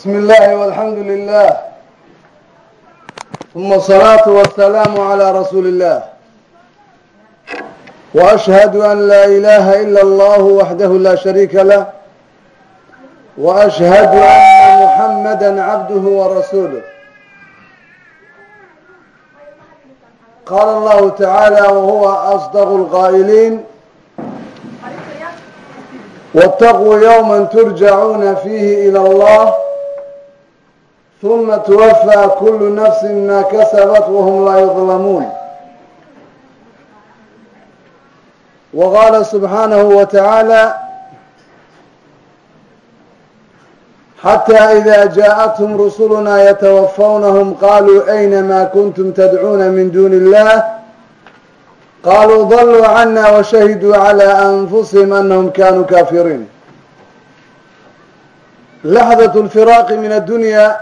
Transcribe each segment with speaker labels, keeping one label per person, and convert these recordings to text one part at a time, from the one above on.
Speaker 1: بسم الله والحمد لله ثم الصلاة والسلام على رسول الله وأشهد أن لا إله إلا الله وحده لا شريك له وأشهد أن محمدا عبده ورسوله قال الله تعالى وهو أصدق القائلين واتقوا يوما ترجعون فيه إلى الله ثم توفى كل نفس ما كسبت وهم لا يظلمون وقال سبحانه وتعالى حتى إذا جاءتهم رسلنا يتوفونهم قالوا أين ما كنتم تدعون من دون الله قالوا ضلوا عنا وشهدوا على أنفسهم أنهم كانوا كافرين لحظة الفراق من الدنيا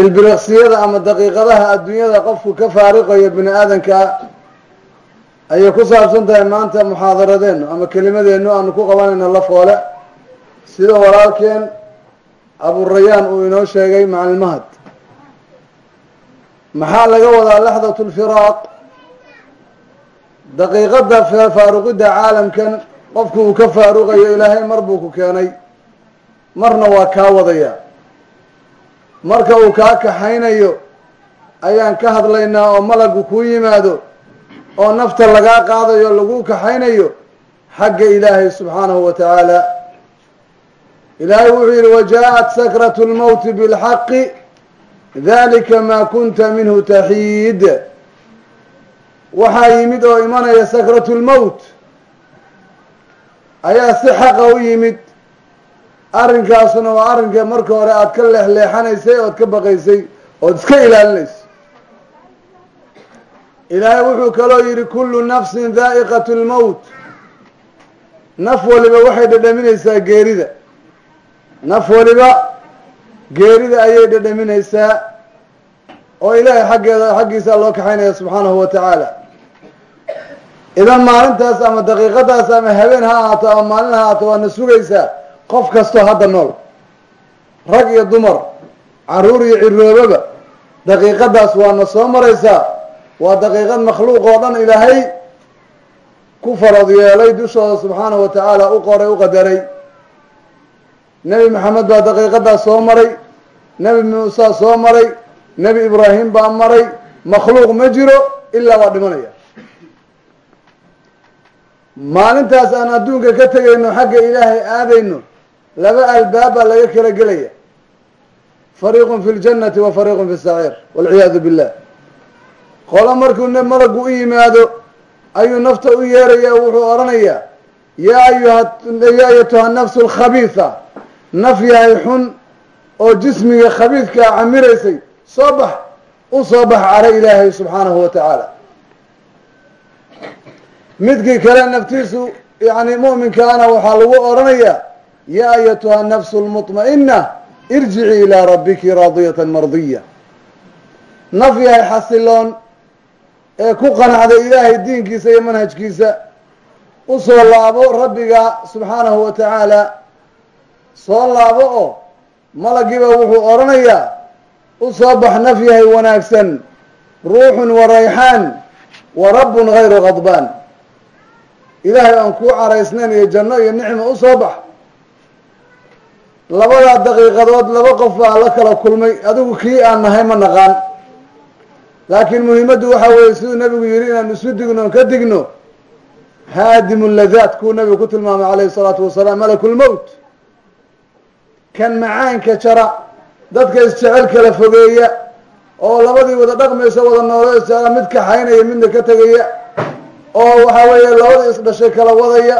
Speaker 1: ilbiriqsiyada ama daqiiqadaha adduunyada qofku ka faariqayo bini aadanka ayay ku saabsan tahay maanta muxaadaradeennu ama kelimadeennu aanu ku qabanayno la foole. Sida walaalkeen aburayaan uu inoo sheegay macalmahad maxaa laga wadaa laxdat lfiraaq daqiiqada faaruqidda caalamkan qofku uu ka faaruqayo ilaahay mar buu ku keenay. Marna waa kaa wadaya marka uu kaa kaxaynayo ayaan ka hadlaynaa oo malagu kuu yimaado oo nafta lagaa qaadayo lagu kaxaynayo xagga ilaahay subxaanahu wa tacaala. Ilaahay wuxuu yihi wajaءat sakratu lmowti bilxaqi dalika maa kunta minhu taxiid. Waxaa yimid oo imanaya sakratu lmowt ayaa si xaqa u yimid arrinkaasuna waa arrinka marka hore aada ka leexleexanaysay ood ka baqaysay ood iska ilaalinaysay ilaahay wuxuu kaloo yidhi kullu nafsin daa'iqatu lmowt naf waliba waxay dhadhaminaysaa geerida. Naf waliba geerida ayay dhadhaminaysaa oo ilaahay xaggeeda xaggiisa loo kaxaynaya subxaanahu wa tacaala. Idan maalintaas ama daqiiqadaas ama habeen ha ahaato ama maalin ha ahaato waadna sugaysaa qof kastoo hadda nool rag iyo dumar carruur iyo ciroobaba daqiiqadaas waana soo maraysaa waa daqiiqad makhluuq oo dhan ilaahay ku farad yeelay dushooda subxaanahu wa tacaala u qoray u qadaray. Nebi maxamed baa daqiiqadaas soo maray nebi muusa soo maray nebi ibraahim baa maray makhluuq ma jiro ilaa waa dhimanaya. Maalintaas aan adduunka ka tegayno xagga ilaahay aadayno laba albaab baa laga kala gelaya. Fariiqun fi ljannati wa fariiqun fi saciir walciyaadu billah. Qolo markuu malagu u yimaado ayuu nafta u yeeraya wuxuu odhanayaa yaa ayuha yaa ayatuha nafsu lkhabiisa naf yahay xun oo jismiga khabiidkaa camiraysay soo bax u soo bax caro ilaahay subxaanahu wa tacaala. Midkii kale naftiisu yani mu'minkaana waxaa lagu odhanayaa yaa ayatuha nafsu lmuطma'ina irjici ilaa rabbiki raadiyata mardiya naf yahay xasiloon ee ku qanacday ilaahay diinkiisa iyo manhajkiisa u soo laabo rabbiga subxaanahu wa tacaala soo laabo oo malagiiba wuxuu odhanayaa u soo bax naf yahay wanaagsan ruuxun wa rayxaan wa rabbun gayru qadbaan ilaahay aan kuu caraysnayn iyo janno iyo nicma u soo bax labadaa daqiiqadood laba qof baa la kala kulmay. Adigu kii aan nahay ma naqaan. Laakiin muhiimaddu waxaa weeye siduu nebigu yidhi inaan isu digno ka digno. Haadimu ladaat kuu nebigu ku tilmaamay calayhi salaatu wasalaam malakulmowt kan macaanka jara dadka isjecel kala fogeeya oo labadii wada dhaqmaysa wada noolo isjecela mid kaxaynaya midna ka tegaya oo waxaa weeye labada isdhashay kala wadaya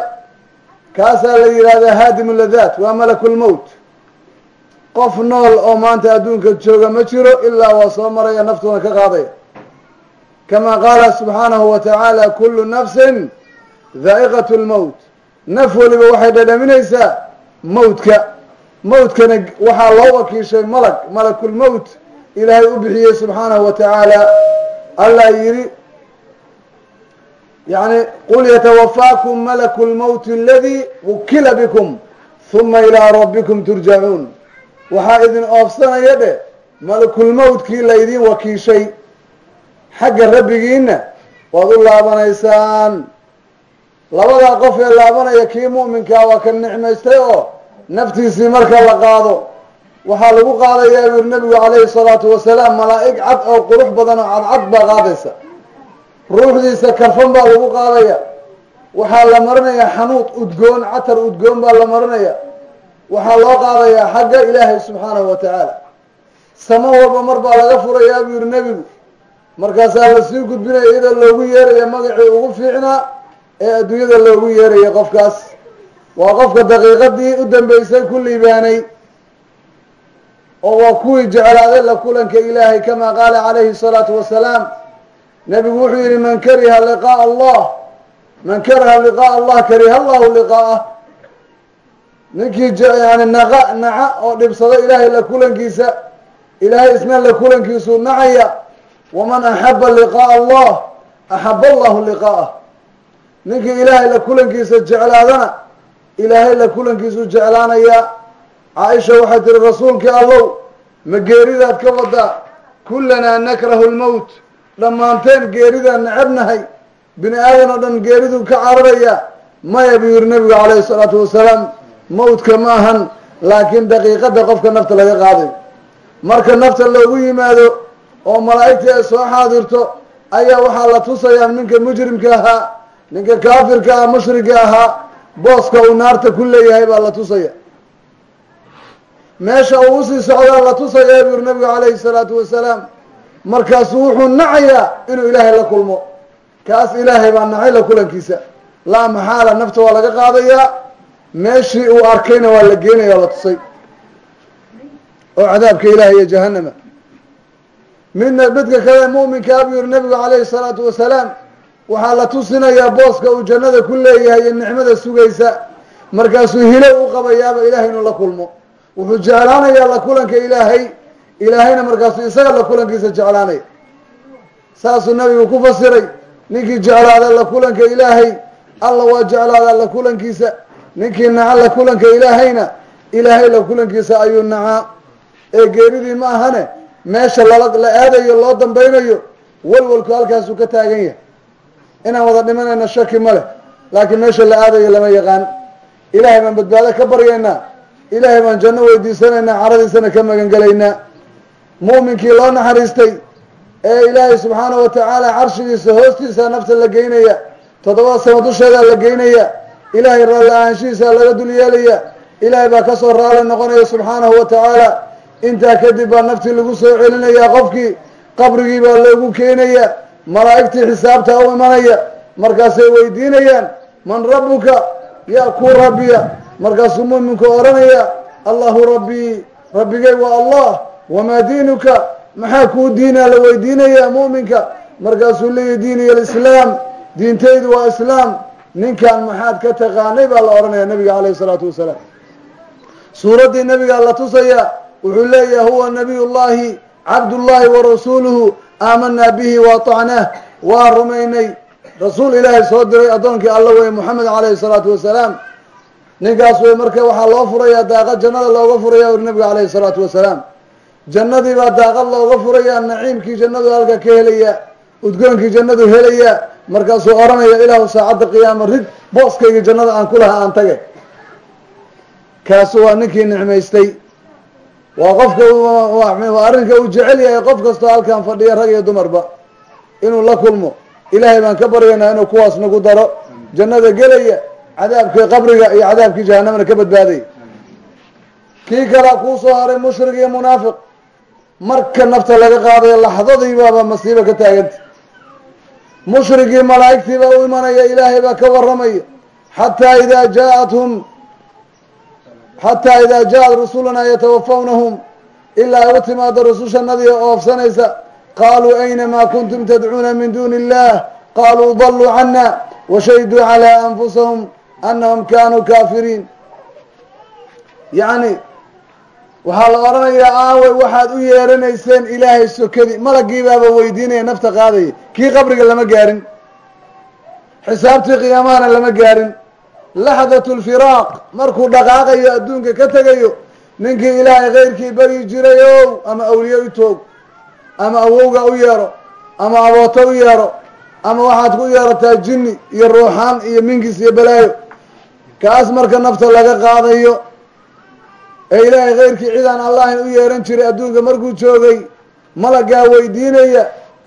Speaker 1: kaasaa la yidhahdaa haadimu ladaat waa malakulmowt qof nool oo maanta adduunka jooga ma jiro ilaa waa soo maraya naftuna ka qaadaya kama qaala subxaanahu wa tacaala kullu nafsin daa'iqat lmowt naf waliba waxay dhadhaminaysaa mowtka mowtkana waxaa loo wakiishay malag malakulmowt ilaahay u bixiyey subxaanahu wa tacaala. Allah yidhi yani qul yatawafaakum malaku lmowti aladi wukila bikum huma ilaa rabbikum turjacuun waxaa idin oofsanaya dhe malakulmowtkii laydin wakiishay. Xagga rabbigiinna waad u laabanaysaan. Labadaa qof ee laabanaya kii mu'minkaa waa ka nicmaystay oo naftiisii marka la qaado. Waxaa lagu qaadayaa buu yiri nabigu calayhi salaatu wasalaam malaa'ig cad oo qurux badan oo cadcad baa qaadaysa. Ruuxdiisa karfan baa lagu qaadaya waxaa la marinayaa xanuud udgoon catar udgoon baa la marinaya waxaa loo qaadayaa xagga ilaahay subxaanahu wa tacaala samo walba mar baa laga furayaa buu yihi nebigu. Markaasaa la sii gudbinaya iyada loogu yeeraya magacii ugu fiicnaa ee adduunyada loogu yeeraya qofkaas. Waa qofka daqiiqadii u dambeysay ku liibaanay oo waa kuwii jeclaaday la kulanka ilaahay kamaa qaala calayhi salaatu wasalaam nebigu wuxuu yidhi man kariha liqaaa allah man kariha liqaa allah kariha allahu liqaa'ah ninkii yani naqa naca oo dhibsada ilaahay la kulankiisa ilaahay isna la kulankiisuu nacaya. Waman axaba liqaaء allah axaba allahu liqaa'ah. Ninkii ilaahay la kulankiisa jeclaadana ilaahay la kulankiisuu jeclaanaya. Caaisha waxay tihi rasuulkii allow ma geeridaad ka wadaa kullanaa nakrahu lmowt dhammaanteen geeridaan necabnahay bini aadan oo dhan geeriduu ka cararaya maya buu yihi nabigu calayhi salaatu wasalaam mowtka ma ahan laakiin daqiiqada qofka nafta laga qaaday marka nafta loogu yimaado oo malaa'igtii ay soo xaadirto ayaa waxaa la tusayaa ninka mujrimka ahaa ninka kaafirka ah mushriga ahaa booska uu naarta ku leeyahay baa la tusaya. Meesha uu u sii socdaa la tusaya buu yuri nabigu calayhi salaatu wasalaam markaasuu wuxuu nacayaa inuu ilaahay la kulmo. Kaas ilaahay baa nacay la kulankiisa. Laa maxaala nafta waa laga qaadayaa meeshii uu arkayna waa la geenaya la tusay. Oo cadaabka ilahay iyo jahanama midna midka kale mu'minkaa buu yihi nabigu calayhi salaatu wasalaam waxaa la tusinayaa booska uu jannada ku leeyahay iyo nicmada sugaysa. Markaasuu hilow u qabayaaba ilahay inuu la kulmo. Wuxuu jeclaanayaa la kulanka ilaahay. Ilaahayna markaasuu isaga la kulankiisa jeclaanaya. Saasuu nabigu ku fasiray ninkii jeclaada la kulanka ilaahay alla waa jeclaadaa la kulankiisa ninkii naca la kulanka ilaahayna ilaahay la kulankiisa ayuu nacaa. Ee geeridii ma ahane meesha lala la aadayo loo dambaynayo walwalku halkaasuu ka taagan yahay. Inaan wada dhimanayna shaki ma leh laakiin meesha la aadayo lama yaqaan. Ilaahay baan badbaado ka baryaynaa. Ilaahay baan janno weydiisanaynaa caradiisana ka magangelaynaa mu'minkii loo naxariistay ee ilaahay subxaanahu watacaala carshigiisa hoostiisa nafta la geynaya toddobada sano dusheedaa la geynaya ilaahay raalli ahaanshihiisa laga dul yeelaya. Ilaahay baa ka soo raali noqonaya subxaanahu wa tacaala intaa kadib baa naftii lagu soo celinayaa qofkii. Qabrigii baa loogu keenaya malaa'igtii xisaabtaa u imanaya. Markaasay weydiinayaan man rabbuka? Yaa kuu rabbiya. Markaasuu mu'minku odhanaya allahu rabbii rabbigay waa allah. Wamaa diinuka? Maxaa kuu diinaa la weydiinayaa mu'minka? Markaasuu leeyahy diiniya alislaam. Diintaydu waa islaam ninkan maxaad ka taqaanay baa la odhanaya nabiga calayhi isalaatu wasalaam. Suuraddii nabigaa la tusaya wuxuu leeyahay huwa nabiy llahi cabdullahi wa rasuuluhu aamanaa bihi waatacnaah waa rumaynay rasuul ilaahay soo diray addoonkii alla weye moxamed calayhi salaatu wasalaam. Ninkaas wey marka waxaa loo furayaa daaqad jannada looga furaya uri nabiga calayhi salaatu wasalaam. Jannadii baa daaqad looga furayaa naciimkii jannadu halka ka helaya udgoonkii jannadu helaya markaasuu odhanaya ilaahu saacadda qiyaama rid booskayga jannada aan ku laha aan tagay kaasu waa ninkii nicmaystay. Waa qofka arrinka uu jecel yahay qof kastoo halkan fadhiya rag iyo dumarba inuu la kulmo. Ilaahay baan ka baryaynaa inuu kuwaas nagu daro. Jannada gelaya cadaabkii qabriga iyo cadaabkii jahanamana ka badbaadaya kii kalea kuu soo haray mushrik iyo munaafiq. Marka nafta laga qaadayo laxdadiibaaba masiiba ka taaganta mushrigii malaa'igtii baa u imanaya ilaahay baa ka waramaya xataa idaa jaathum xataa idaa jaa-ad rusulunaa yatawafawnahum ilaa ay u timaado rusushanadii oofsanaysa qaaluu ayna maa kuntum tadcuuna min duuni illah qaaluu daluu cana washahiduu calaa anfusahum anahum kaanuu kaafiriin. Yacni waxaa la odhanayaa aawey waxaad u yeeranayseen ilaahay sokadi. Malagii baaba weydiinaya nafta qaadaya kii qabriga lama gaarin. Xisaabtii qiyaamahana lama gaarin. Laxdatu lfiraaq markuu dhaqaaqayo adduunka ka tegayo ninkii ilaahay keyrkii baryi jiray ow ama awliye u toog ama awowga u yeero ama abooto u yeero ama waxaad ku yeerataa jinni iyo ruuxaan iyo minkis iyo balaayo. Kaas marka nafta laga qaadayo ee ilaahay keyrkii cidaan allahin u yeeran jiray adduunka markuu joogay malagaa weydiinaya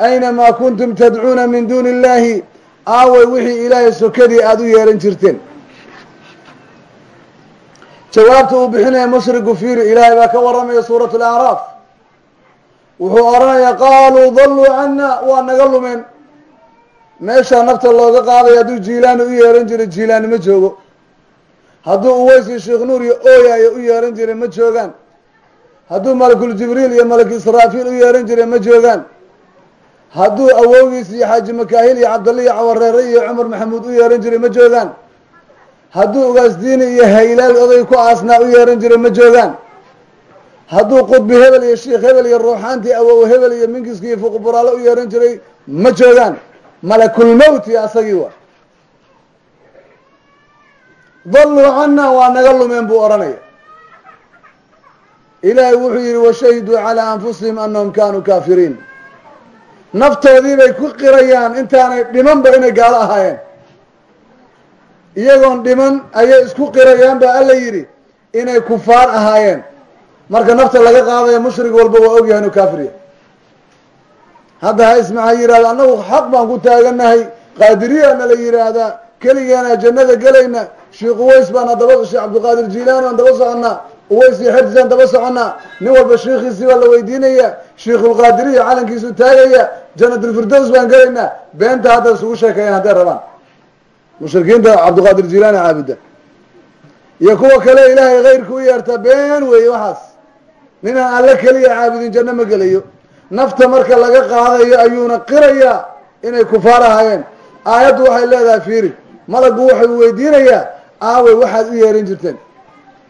Speaker 1: aynamaa kuntum tadcuuna min duuni illaahi aaway wixii ilaahay sokadii aada u yeeran jirteen. Jawaabta uu bixinaya mushriku fiiri ilaahay baa ka warramaya suurat alacraaf wuxuu odhanayaa qaaluu dalluu cana waa naga lumeen. Meeshaa nafta looga qaadaya hadduu jiilaani u yeeran jiray jiilaani ma joogo hadduu uweysi sheekh nuur iyo ooyayo u yeeran jiray ma joogaan. Hadduu malakul jibriil iyo malak israafiil u yeeran jiray ma joogaan. Hadduu awowgiis iyo xaaji makaahil iyo cabdalle iyo cawareere iyo cumar maxamuud u yeeran jiray ma joogaan. Hadduu ugaasdiini iyo haylaal oday ku aasnaa u yeeran jiray ma joogaan. Hadduu qudbi hebel iyo sheikh hebel iyo ruuxaantii awow hebel iyo minkiski iyo fuqburaale u yeeran jiray ma joogaan. Malakulmowti asagii waa dalluu cana waa naga lumeen buu odhanaya. Ilaahay wuxuu yihi washahiduu calaa anfusihim anahum kaanuu kaafiriin. Naftoodii bay ku qirayaan intaanay dhimanba inay gaalo ahaayeen. Iyagoon dhiman ayay isku qirayaan baa alla yidhi inay kufaar ahaayeen. Marka nafta laga qaadaya mushrig walba waa ogyahay inuu kaafiriya hadda ha ismaxa yihahdo annagu xaq baan ku taaganahay qaadiriyaana la yidhaahdaa keligeena jannada gelayna sheekh uways baana daba sheekh cabdiqaadir jilaani baan daba soconnaa uways iyo xertisaan daba soconnaa nin walba sheikhiisii baa la weydiinaya sheikhulqaadiriya calankiisu taagaya janatulfirdows baan gelaynaa beenta hadda isugu sheekeeyaan hadday rabaan. Mushrikiinta cabdiqaadir jilaani caabuda iyo kuwa kale ilaahay keyrka u yeerta been weeye waxaas. Ninaan alle keliya caabudin janno ma gelayo. Nafta marka laga qaadayo ayuuna qirayaa inay kufaar ahaayeen. Aayaddu waxay leedahay fiiri. Malaggu waxau weydiinayaa aawey waxaad u yeeran jirteen.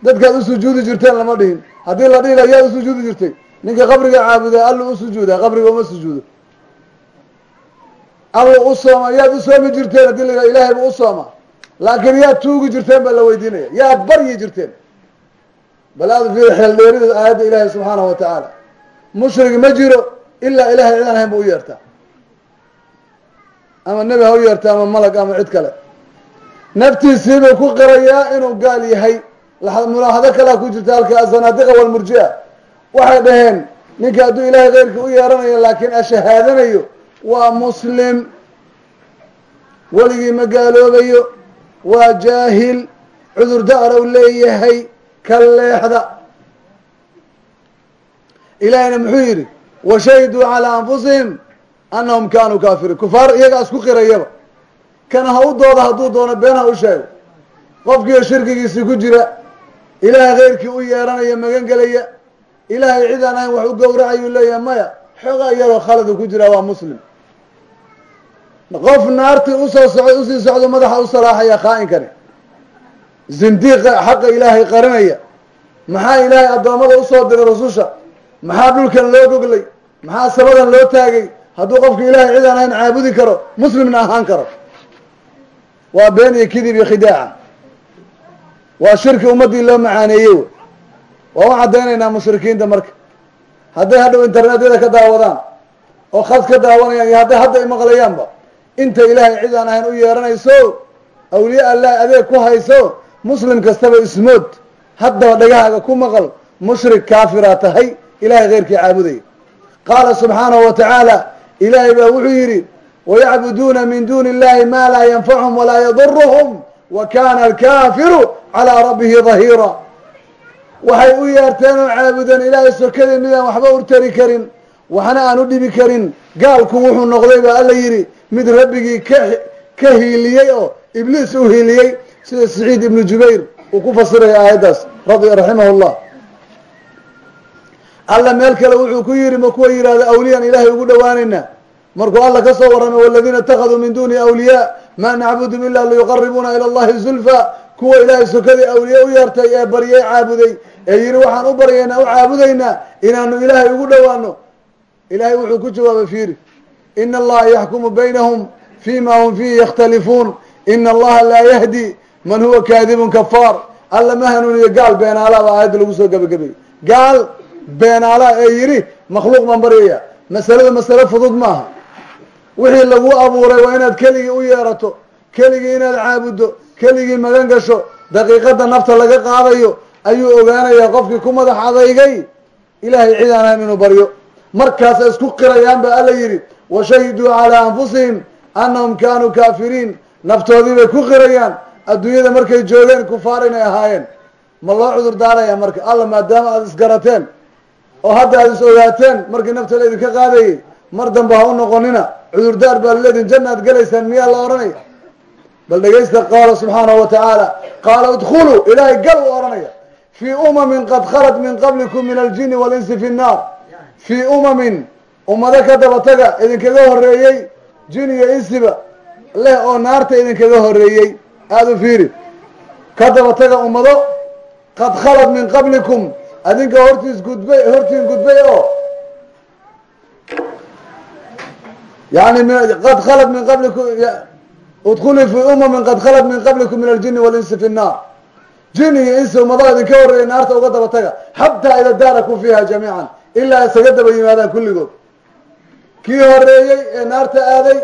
Speaker 1: Dadkaad u sujuudi jirteen lama dhihin. Haddii la dhihi la yaad u sujuudi jirtay. Ninka qabriga caabuda allu u sujuuda qabriga uma sujuudo. Allu u sooma yaad u soomi jirteen haddii la ilaahay bu u sooma laakiin yaad tuugi jirteen baa la weydiinaya. Yaad baryi jirteen. Bal aad fiiri xeeldheerida aayadda ilaahay subxaanahu wa tacaala mushrig ma jiro ilaa ilahay cidaan ahayn ba u yeertaa. Ama nebi ha u yeerta ama malag ama cid kale naftiisiibuu ku qirayaa inuu gaal yahay. Mulaaxado kalea ku jirta halka azanaadiqa walmurjia waxay dhaheen ninka hadduu ilaahay keyrka u yeeranayo laakiin ashahaadanayo waa muslim. Weligii ma gaaloobayo. Waa jaahil. Cudur da-row leeyahay ka leexda. Ilaahayna muxuu yidhi washahiduu calaa anfusihim anahum kaanuu kaafiriin kufaar iyagaa isku qirayaba kana ha u dooda hadduu doono been ha u sheego. Qofkiiyo shirkigiisii ku jira ilaahay keyrkii u yeeranaya magan gelaya ilaahay cid aan ahayn wax u gowracayuu leeyahay maya xoogaa iyadoo khaladu ku jira waa muslim. Qof naartii u soo soco u sii socdo madaxa u salaaxaya khaa-inkani. Zindiiqa xaqa ilaahay qarinaya. Maxaa ilaahay addoommada u soo diray rasusha maxaa dhulkan loo goglay? Maxaa sabadan loo taagay? Hadduu qofka ilaahay cid aan ahayn caabudi karo muslimna ahaan karo waa been iyo kidib iyo khidaaca waa shirki ummaddii loo macaaneeyey waa u caddaynaynaa mushrikiinta marka. Hadday hadhow internetyada ka daawadaan oo khad ka daawanayaan iyo hadday hadda imaqlayaanba inta ilaahay cid aan ahayn u yeeranayso awliye allah adeeg ku hayso muslim kastaba ismood. Haddaba dhagahaaga ku maqal mushrik kaafiraa tahay ilahay keyrkii caabudaya. Qaala subxaanahu wa tacaala ilaahay baa wuxuu yidhi wayacbuduuna min duuni illahi ma laa yanfacuhum walaa yaduruhum wa kana alkaafiru calaa rabbihi dahiira waxay u yeerteen oo caabudeen ilaahay sokadii midaan waxba urtari karin waxna aan u dhibi karin gaalku wuxuu noqday baa alla yidhi mid rabbigii ka ka hiiliyey oo ibliis u hiiliyey sida saciid ibnu jubayr uu ku fasiraya aayaddaas radi raximah llah alla meel kale wuxuu ku yihi ma kuwa awliyaan ilaahay ugu dhowaanayna markuu alla ka soo warramay waladiina itakaduu min duni awliyaa ma nacbudum ila liyuqaribuuna ila allahi zulfa. Kuwa ilaahay sokadii awliye u yeertay ee baryay caabuday. Ee yihi waxaan u baryaynaa u caabudaynaa inaanu ilaahay ugu dhowaano ilahay wuxuu ku jawaabay fiiri ina allaha yaxkumu baynahum fima hum fiihi yakhtalifuun ina allaha laa yahdi man huwa kaadibun kafaar alla ma hanuuniyo gaal beenaala baa aayadda lagu soo gebagabeeyey gaal beenaala ee yidhi makhluuq baan baryaya masaladu masale fudud maaha wixii lagu abuuray waa inaad keligii u yeerato keligii inaad caabuddo keligii magan gasho daqiiqadda nafta laga qaadayo ayuu ogaanayaa qofkii ku madax adaygay ilaahay cid ahayn inuu baryo. Markaasa isku qirayaan ba alla yidhi washahiduu calaa anfusihim annahum kaanuu kaafiriin. Naftoodii bay ku qirayaan. Adduunyada markay joogeen kufaar inay ahaayeen. Ma loo cudur daaraya marka? Alla maadaama aada isgarateen oo hadda aada is ogaateen markii nafta la idinka qaadayay mar dambe ha u noqonina cudurdaar baa laleedin janna ad gelaysaan miyaa la odhanaya bal dhegaysta qaala subxaanahu wa tacaala qaala idkhuluu ilaahay gal u odhanaya fii umamin qad khalat min qablikum min aljini walinsi fi nnaar fii umamin ummado ka daba taga idinkaga horeeyey jin iyo insiba leh oo naarta idinkaga horeeyey aada u fiiri. Ka daba taga ummado qad khalat min qablikum adinka hortiis gudbay hortiin gudbay oo yani qad khalat min qablikum udkulii fii umamin qad khalat min qablikum min aljini walinsi fi nnaar jin iyo insi ummadaha idinka horreeyay naarta uga daba taga xataa ida daaraku fiiha jamiican ilaa isaga daba yimaadaan kulligood kii horeeyey ee naarta aaday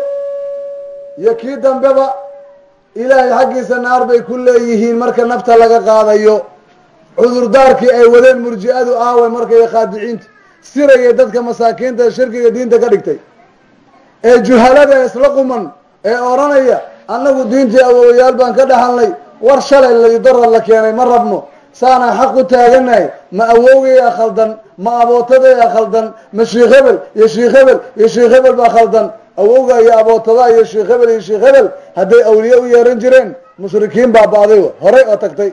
Speaker 1: iyo kii dambeba ilaahay xaggiisa naar bay ku leeyihiin marka nafta laga qaadayo cudurdaarkii ay wadeen murji-adu aawe markay khaadiciinta siraya dadka masaakiinta shirkiga diinta ka dhigtay ee juhalada isla quman ee odhanaya annagu diintii awowayaal baan ka dhaxalnay war shalay ladara la keenay ma rabno. Saanaa xaq u taaganahay ma awowgayaa khaldan ma abootadayaa khaldan ma shiikh hebel iyo shiikh hebel iyo shiikh hebel baa khaldan. Awowga iyo abootada iyo shiikh hebel iyo shiikh hebel hadday awliye u yeeran jireen mushrikiin baaba-day horey oo tagtay.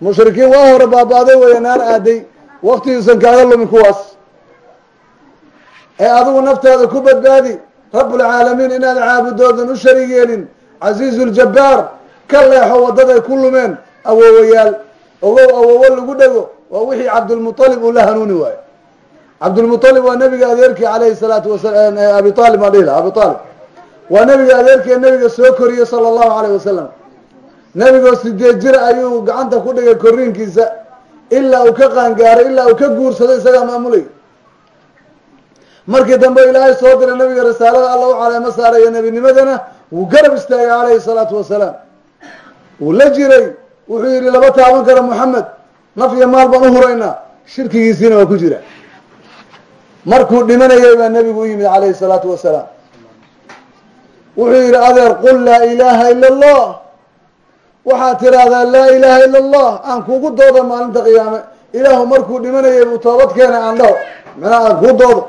Speaker 1: Mushrikiin waa hore baaba-day waya naar aaday. Waktigiisan kaaga lumin kuwaas ee adigu naftaada ku badbaadi rabbulcaalamiin inaad caabudoodan u shariig yeelin casiizu ljabbaar ka leexo waddaday ku lumeen awowayaal ogow awowo lagu dhego waa wixii cabdulmualib uu la hanuuni waayo. Cabdulmualib waa nabiga adeerkii calayhi salaatu wasalaam abi maa dhihi laha abi aalib waa nabiga adeerkii nabiga soo koriyey sala allahu alayh wasalam nebigoo sideed jir ayuu gacanta ku dhigay korriinkiisa ilaa uu ka qaangaaray ilaa uu ka guursaday isagaa maamulay markii dambe ilaahay soo diray nabiga risaalada alla u caleemo saaraya nebinimadana wuu garab istaagay calayhi salaatu wasalaam. Wuu la jiray wuxuu yidhi lama taaban karo moxamed naf iyo maal baan u huraynaa shirkigiisiina waa ku jira. Markuu dhimanayay baa nebigu u yimid calayhi salaatu wasalaam. Wuxuu yidhi adeer qul laa ilaaha ila allah. Waxaad tiraahdaa laa ilaaha ila allah aan kugu dooda maalinta qiyaame. Ilaahu markuu dhimanayay buu toobad keenay aan dhaho. Macnaha aan kuu doodo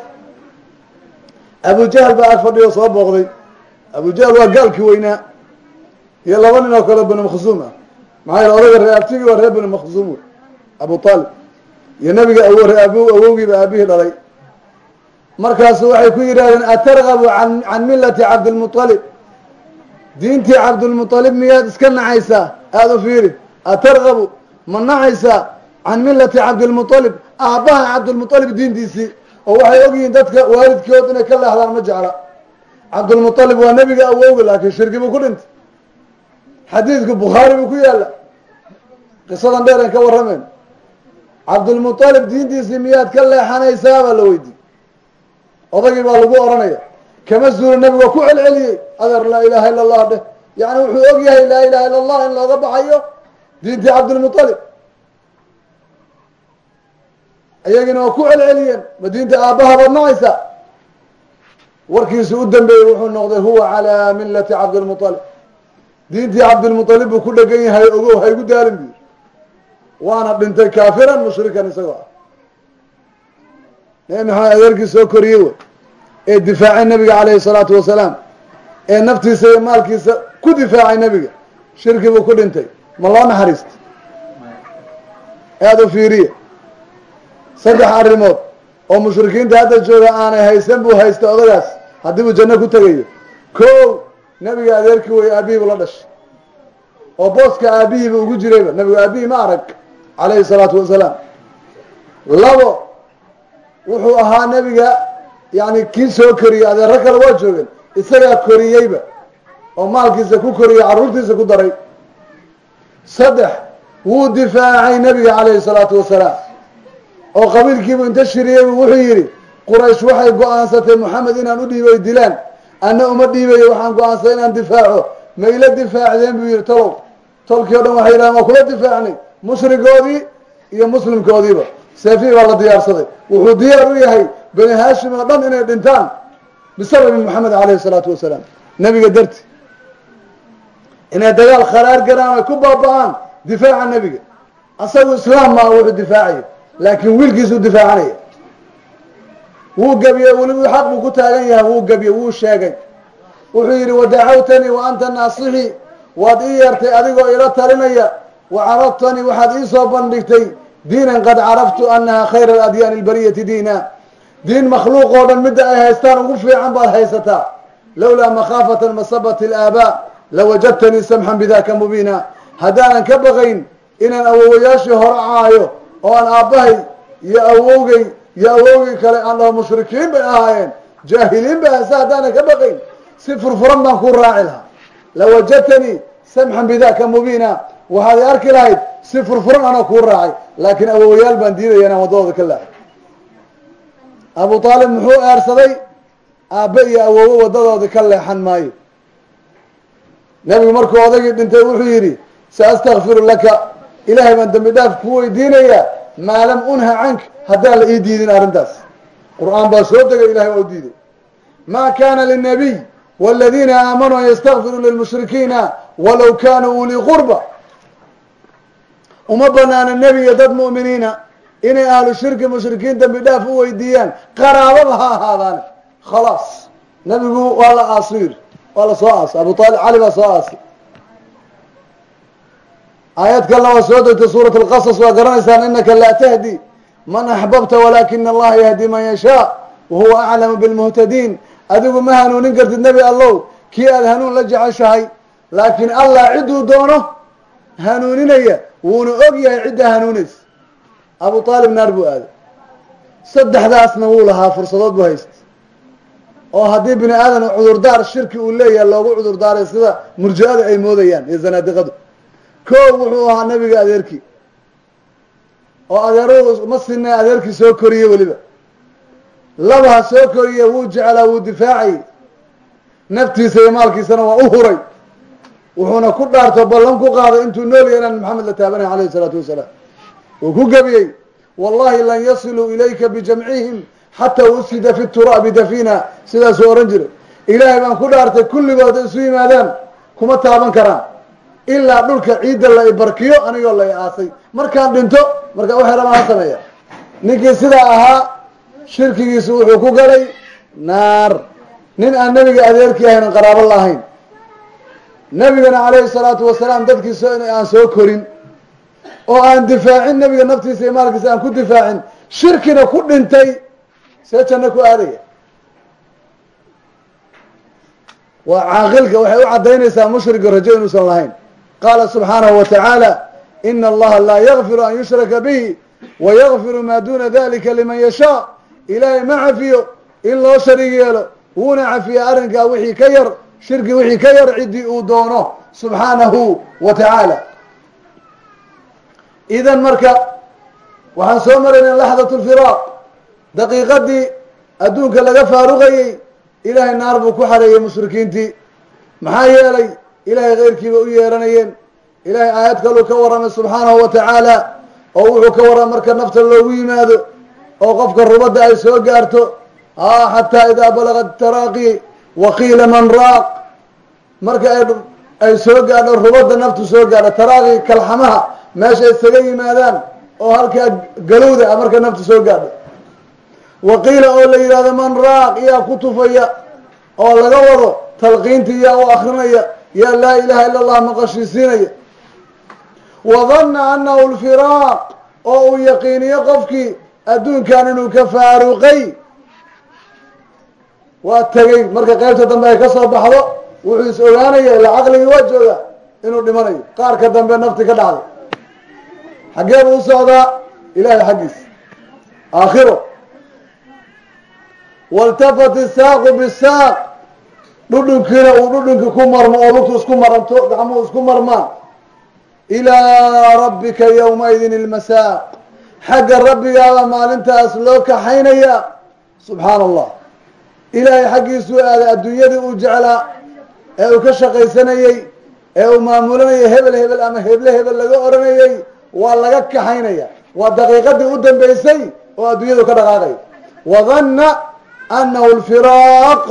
Speaker 1: abujahl baa ag fadhiyo soo booqday. Abujahl waa gaalkii weynaa. Iyo laba nin oo kale bani makhsuum ah. Maxaa yal odaga ree abtigii waa reer bani makhsuum wey abu aalib iyo nabiga awo awowgiiba aabihii dhalay. Markaasu waxay ku yidhahdeen atargabu an can millati cabdilmualib diintii cabdulmualib miyaad iska nacaysaa aada u fiiri. Atargabu ma nacaysaa can millati cabdilmualib aabbaha cabdilmualib diintiisii oo waxay ogyihiin dadka waalidkood inay ka leexdaan ma jecla. Cabdulmualib waa nebiga awowga laakiin shirki buu ku dhintay. Xadiidku bukhaari buu ku yaalla. Qisadan dheer an ka warrameyn cabdulmualib diintiisii miyaad ka leexanaysaa baa la weydiiyey. Odagii baa lagu odhanaya. Kama suuro nabiga ku celceliyey. Adeer laa ilaaha illa allah dheh yani wuxuu og yahay laa ilaha illa allah in looga baxayo diintii cabdilmualib iyagina waa ku celceliyeen. Ma diinta baad nacaysaa warkiisu u dambeeyey wuxuu noqday huwa calaa millati cabdilmualib diintii cabdilmualib buu ku dhegan yahay ogow ha igu waana dhintay kaafiran mushrikan isagoo ah. Nabi maxamed adeerkii soo koriyey wey? Ee difaacay nabiga calayhi salaatu wasalaam. Ee naftiisa iyo maalkiisa ku difaacay nabiga shirki buu ku dhintay. Ma loo naxariista aada u fiiriya saddex arrimood oo mushrikiinta hadda jooga aanay haysan buu haysta odagaas haddii buu janno ku tegayo. Ko nabiga adeerkii wey aabihiibu la dhashay. Oo booska aabihiiba ugu jirayba nabigu aabihii ma arag calayhi salaatu wasalaam. Labo wuxuu ahaa nabiga yani kii soo koriyey adeero kale waa joogeen isagaa koriyeyba oo maalkiisa ku koriyey carruurtiisa ku daray. Saddex wuu difaacay nabiga calayhi salaatu wasalaam oo qabiilkiibu inta shiriyey wuxuu yidhi quraysh waxay go'aansatay moxamed inaan u dhiibo dilaan. Anna uma dhiibayo waxaan go'aansaday inaan difaaco. Ma ila difaacdeen? buu yihi tolow tolkii o dhan waxay yidhahdeen waa kula difaacnay. Mushrigoodii iyo muslimkoodiiba. Seefii baa la diyaarsaday. Wuxuu diyaar u yahay bani haashim oo dhan inay dhintaan bisababi moxamed calayhi salaatu wasalaam nebiga darti inay dagaal kharaar garaan ay ku baaba-aan difaaca nebiga. Asagu islaam maa wuxuu difaacaya laakiin wiilkiisuu difaacanaya wuu gebiyey weliba xaq buu ku taagan yahay wuu gebiyey wuu sheegay. Wuxuu yidhi wadacawtanii wa anta naasixii waad ii yeertay adigoo ila talinaya wa carabtanii waxaad ii soo bandhigtay diinan qad caraftu anaha khayra aladyaani albariyati diina. Diin makhluuq oo dhan midda ay haystaan ugu fiican baad haysataa. Lowlaa makhaafata masabati alaabaa lawajadtanii samxan bidaka mubiina. Haddaanan ka baqayn inaan awowayaashii hore caayo oo aan aabbahay iyo awowgay iyo awowgii kale aan dhaho mushrikiin bay ahaayeen jaahiliin bay ahaysa haddaanan ka baqayn si furfuran baan ku raaci lahaa. Lawajadtanii samxan bidaka mubiina waxaad i arki lahayd si furfuran anoo kuu raacay laakiin awowayaal baan diidaya inaan waddadooda ka laahay abu aalib muxuu eersaday aabbe iyo awowo waddadoodi ka leexan maayo. Nebigu markuu odagii dhintay wuxuu yidhi saastakfiru laka ilaahay baan dembi dhaaf ku weydiinayaa maa lam unha cank haddaan la ii diidin arrintaas. Qur'aan baa soo degay ilahay waa u diiday. Ma kana linabiy wاladiina aamanuu an ystakfiruu lilmushrikiina walow kanuu ulii qurba. Uma banaana nebiga dad mu'miniina inay ahlu shirki mushrikiin dembi dhaaf u weydiiyaan qaraababa ha ahaadaan. Khalaas. Nebigu waa la yiri waa la soo aasay abu ali cali baa soo aasay aayad kalena waa soo degtay suurat اlqasas waa garanaysaan inaka laa tahdi man axbabta walakina allaha yahdi man yashaa wahuwa aclamu bilmuhtadiin adigu ma hanuunin kartid nebi allow kii aada hanuun la jeceshahay laakiin allah cidduu doono hanuuninaya wuuna og yahay ciddaa hanuunaysa abu aalib naar buu aaday. Saddexdaasna wuu lahaa fursadood buu haysta oo haddii bini aadam cudurdaar shirki uu leeyahay loogu cudurdaaray sida murji-ada ay moodayaan iyo zanaadiqadu ko wuxuu ahaa nebiga adeerkii. oo adeeradu ma sinay adeerkii soo koriye weliba. Labaha soo koriye wuu jeclaa wuu difaacay naftiisa iyo maalkiisana waa u huray. Wuxuuna ku dhaarto ballan ku qaaday intuu nool yahay inaan maxamed la taabanay alayhi isalaatu wasalaam. Wuu ku gebiyey. Wallahi lan yasiluu ilayka bijamcihim xataa usida fi turaabi dafina sidaasuu ohan jiray. Ilaahay baan ku dhaartay kulligood isu yimaadaan kuma taaban karaan ilaa dhulka ciidda la ibarkiyo anigoo la aasay. Markaan dhinto marka waxay rabaan ha sameeya. Ninkii sidaa ahaa shirkigiisu wuxuu ku galay naar. Nin aan nebiga adeerkii ahayn qaraabo la ahayn nebigana calayhi salaatu wasalaam dadkiisa aan soo korin. Oo aan difaacin nebiga naftiisa iyo maalkiisa aan ku difaacin. Shirkina ku dhintay see janno ku aadaya. Waa caaqilka waxay u caddaynaysaa mushriga rajo inuusan lahayn qaala subxaanahu wa tacaala ina allaha laa yakfiru an yushraka bihi wa yakfiru maa duna dalika liman yashaa ilaahay ma cafiyo in loo shariig yeelo wuuna cafiya arrinkaa wixii ka yar shirki wixii ka yar ciddii uu doono subxaanahu wa tacaala idan marka waxaan soo maraynay laxdat lfiraaq daqiiqadii adduunka laga faaruqayey ilaahay naar buu ku xareeyey mushrikiintii maxaa yeelay ilaahay keyrkiiba u yeeranayeen. Ilaahay aayad kaluu ka warramay subxaanahu wa tacaala oo wuxuu ka warramay marka nafta loogu yimaado oo qofka rubadda ay soo gaarto a xataa idaa balagat taraaqi waqiila man raaq. Marka ay ay soo gaadho rubadda naftu soo gaadho taraaqi kalxamaha meesha isaga yimaadaan oo halkaa galowda ah marka naftu soo gaadho. Waqiila oo la yidhahdo man raaq yaa ku tufaya oo laga wado talqiintii yaa u akrinaya yaa laa ilaha ila allah maqashiisiinaya wadanna anahu lfiraaq oo uu yaqiiniyo qofkii adduunkan inuu ka faaruqay waa tegey marka qaybta dambe ay ka soo baxdo wuxuu is ogaanaya ilaa caqligii waa jooga inuu dhimanayo qaarka dambe nafti ka dhacday xaggee buu u ilahay xaggiis aakhiro waltafat isaaqu bisaaq dhudhunkiina uu dhudhunki ku marmo oo lugtu isku maranto gacmuhu isku marmaan. Ilaa rabbika yowmaidin ilmasaaq xagga rabbigaaba maalintaas loo kaxaynaya. Subxaana allah ilaahay xaggiisuu aaday adduunyadii uu jeclaa ee uu ka shaqaysanayey ee uu maamulanayay hebel hebel ama heble hebel laga odhanayey waa laga kaxaynaya. Waa daqiiqadii u dambeysay oo adduunyadu ka dhaqaaqay. Wadanna annahu lfiraaq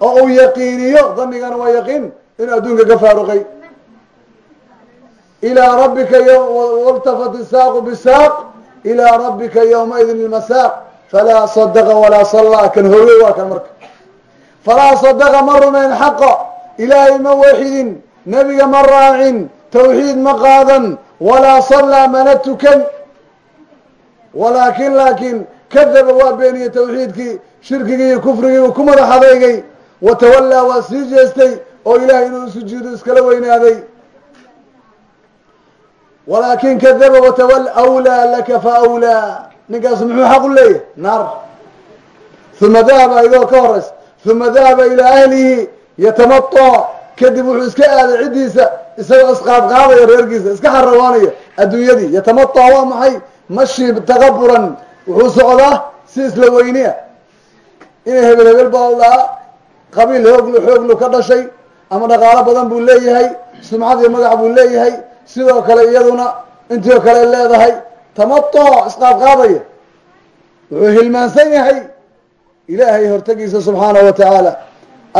Speaker 1: oo uu yaqiiniyo danigana waa yaqiin inuu adduunka ka faaruqay. Ilaa rabbika waltafat isaaqu bisaaq ilaa rabbika yowmaidin ilmasaaq falaa sadaqa walaa sallaa kan hoogay waa kan marka. Falaa sadaqa ma rumayn xaqa ilaahay ma waxidin nebiga ma raacin tawxiid ma qaadan walaa sallaa mana tukan. Walaakin laakiin kadaba waa beeniyey tawxiidkii shirkigii iyo kufrigii uu ku madax adeygay watawallaa waa sii jeestay oo ilahay inuu sujuudo iskala weynaaday. Walaakin kadaba watawalla awlaa laka fa awlaa. Ninkaas muxuu xaq u leeyahay? Naar. Uma dahaba idoo ka horaysa uma dahaba ilaa ahlihi yatamata kadib wuxuu iska aaday ciddiisa isagoo isqaadqaadaya reerkiisa iska xarawaanaya adduunyadii. Yatamata waa maxay? Mashi takaburan wuxuu socdaa si isla weyni ah inay hebel hebel baa qabiil hooglu xooglu ka dhashay ama dhaqaalo badan buu leeyahay sumcad iyo magac buu leeyahay sidoo kale iyaduna intii oo kale leedahay tamato isqaadqaadaya wuxuu hilmaansan yahay ilaahay hortagiisa subxaanahu wa tacaala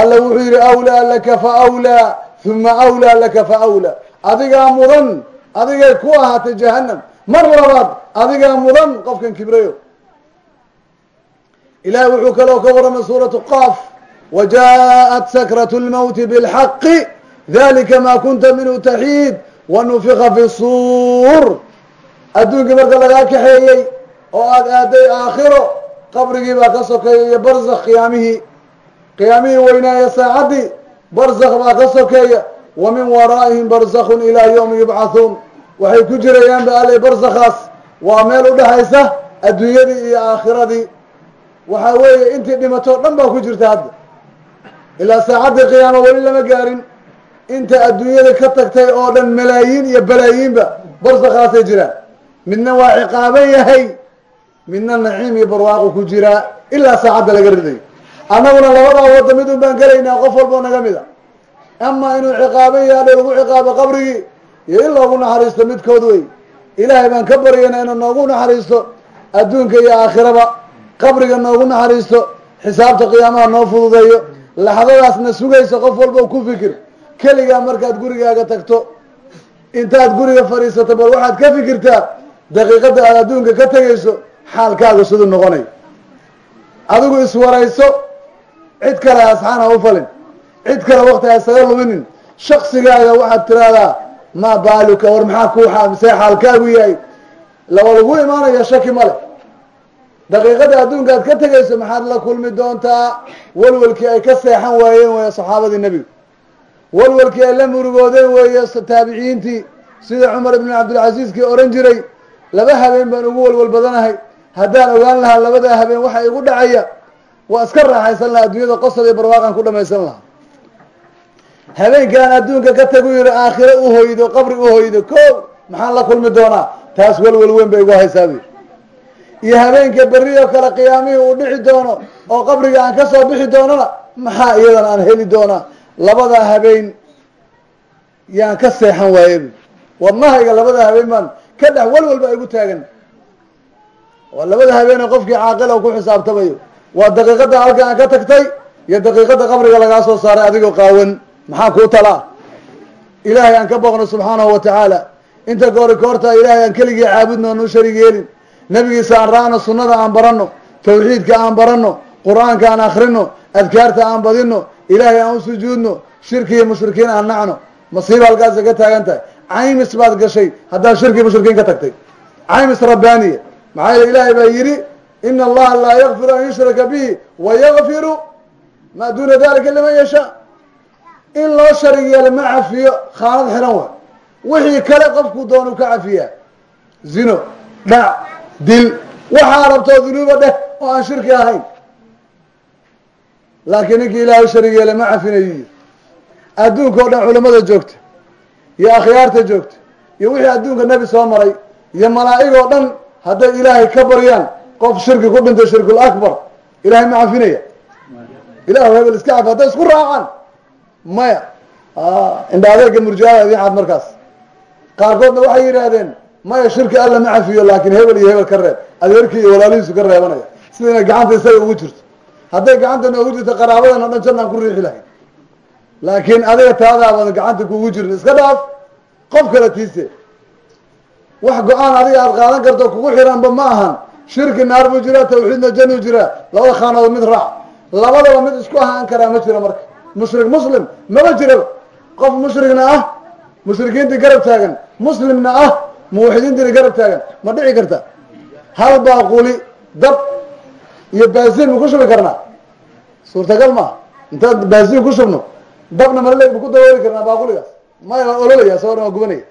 Speaker 1: alla wuxuu yihi awlaa laka fa awlaa uma awlaa laka fa awlaa. Adigaa mudan adigay ku ahaatay jahanam mar labaad adigaa mudan qofkan kibrayo. Ilahay wuxuu kaloo ka waramay suuratu qaaf wajaءat sakraة اlmowti bاlxaqi dalika ma kunta minhu taxiid wanufika fi suur adduunkii marka lagaa kaxeeyey oo aada aaday aakhiro qabrigii baa ka sokeeya iyo barzakh qiyaamihii qiyaamihii weynaaya saacaddii barzakh baa ka sokeeya wa min waraa'ihim barzakhun ilaa yowmi yubcathuun waxay ku jirayaan ba alay barzakhaas waa meel udhexaysa adduunyadii iyo aakhiradii waxaa weeye intii dhimatoo dhan baa ku jirta hadda ilaa saacaddii qiyaama weli lama gaarin. Inta adduunyada ka tagtay oo dhan malaayiin iyo balaayiinba barsakhaasay jiraan. Midna waa ciqaaban yahay midna naciim iyo barwaaqu ku jiraa ilaa saacadda laga ridayo annaguna labadaa wadda mid un baan gelaynaa qof walboo naga mid a ama inuu ciqaaban yahay adha lagu ciqaabo qabrigii iyo in loogu naxariisto midkood wey ilaahay baan ka baryayna inuu noogu naxariisto adduunka iyo aakhiraba. Qabriga noogu naxariisto xisaabta qiyaamaha noo fududeeyo laxdadaasna sugaysa qof walba ku fikir keligaa markaad gurigaaga tagto intaad guriga fadhiisato bal waxaad ka fikirtaa daqiiqadda aad adduunka ka tegayso xaalkaaga siduu noqonayo adigu iswarayso cid kale asxaan ha u falin cid kale wakti ha isaga luminin shaksigaaga waxaad tiraahdaa maa baaluka war maxaa kuu see xaalkaagu yahay laba lagu imaanaya shaki male daqiiqada adduunka aad ka tegayso maxaad la kulmi doontaa walwalkii ay ka seexan waayeen weeye saxaabadii nebigu. Walwalkii ay la murugoodeen weeye taabiciyiintii sida cumar ibn cabdilcasiiskii ohan jiray laba habeen baan ugu walwal badanahay. Haddaan ogaan lahaa labadaa habeen waxa igu dhacaya waa iska raaxaysan lahaa adduunyada qosol iyo barwaaqan ku dhamaysan lahaa. Habeenkaan adduunka ka tagu yihi aakhiro u hoydo qabri u hoydo ko maxaan la kulmi doonaa? Taas walwal weyn bay igu haysaabi iyo habeenka berri oo kale qiyaamihii uu dhici doono oo qabriga aan ka soo bixi doonona maxaa iyadana aan heli doonaa? Labadaa habeen yaan ka seexan waaye wadnahayga labada habeen baan ka dhex walwal baa igu taagan. Waa labada habeenee qofkii caaqil oo ku xisaabtamayo waa daqiiqada halka aan ka tagtay iyo daqiiqada qabriga lagaa soo saaray adigoo qaawan. Maxaa kuu talaa? Ilaahay aan ka boqno subxaanahu wa tacaala inta goori koortaa ilaahay aan keligii caabudno aan u sharig yeelin nabigiisa aan raacno sunnada aan baranno tawxiidka aan baranno qur'aanka aan akrino adkaarta aan badino ilaahay aan u sujuudno mushrikiin aan nacno. Masiiba halkaasa ka taagan tahay. Caymis baad gashay haddaad shirki mushrikiin ka tagtay. Caymis rabbaaniya. Maxaa yeele ilaahay baa yidhi ina allaha laa yakfiru an yushraka bihi wa yakfiru maa duuna dalika liman yashaa in loo sharig yeelo ma cafiyo khaanad xiran wa wixii kale qofku doonu ka cafiyaa. Zino dhac dil. Waxaa rabtoo dunuuba dheh oo aan shirki ahayn. Laakiin ninkii ilaahay sharig yeele ma cafinayo adduunka o dhan culamada joogta iyo akhyaarta joogta iyo wixii adduunka nebi soo maray iyo malaa'igoo dhan hadday ilaahay ka baryaan qof shirki ku dhintay shirkul akbar ilahay ma cafinaya. Ilahu hebel iska cafi hadday isku raacaan. Maya. Indha adeega murjiada idin cad markaas. Qaarkoodna waxay yidhaahdeen maya shirki alla ma cafiyo laakiin hebel iyo hebel ka reeb. Adeerkii iyo walaalihiisu ka reebanaya. Sida inay gacanta isaga ugu jirto. Hadday gacantana ugu jirto qaraabadan o dhan jannaan ku riixi lahayn. Laakiin adiga taadaabadan gacanta kuugu jirin iska dhaaf. Qof kale tiise wax go'aan adiga aada qaadan karto kugu xiranba ma ahan. Shirki naar buu jiraa tawxiidna januu jiraa. Labada khaanadood mid raac. Labadaba mid isku ahaan karaa ma jiro marka. Mushrik muslim maba jiraba. Qof mushrigna ah mushrikiintii garab taagan. Muslimna ah muwaxidiintiina garab taagan. Ma dhici karta. Hal baaquli dab iyo baasiin ma ku shubi karnaa. Suurtagal maaha intaad baasiin ku shubno dabna malale ma ku dabooli karnaa baaquligaas. Maya ololaya soo dhan waa gubanaya.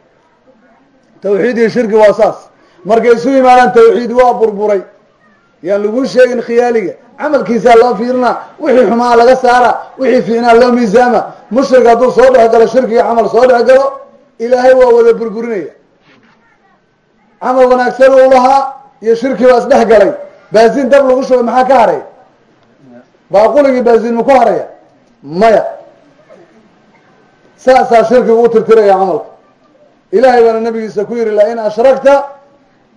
Speaker 1: Tawxiid iyo shirki waa saas. Markay isu yimaadaan tawxiid waa burburay. Yaan laguu sheegin khiyaaliga. Camalkiisaa loo fiirinaa wixii xumaa laga saara wixii fiicnaa loo miisaama. Mushrik hadduu soo dhex galo shirkiga camal soo dhex galo ilaahay waa wada burburinaya camal wanaagsan uu lahaa iyo shirki baa isdhex galay. Baasiin dab lagu shubay maxaa ka haray? Baaquligii baasiin ma ku haraya? Maya. Saasaa shirkigu u tirtiraya camalka. Ilahay baana nabigiisa ku yihi lain ashrakta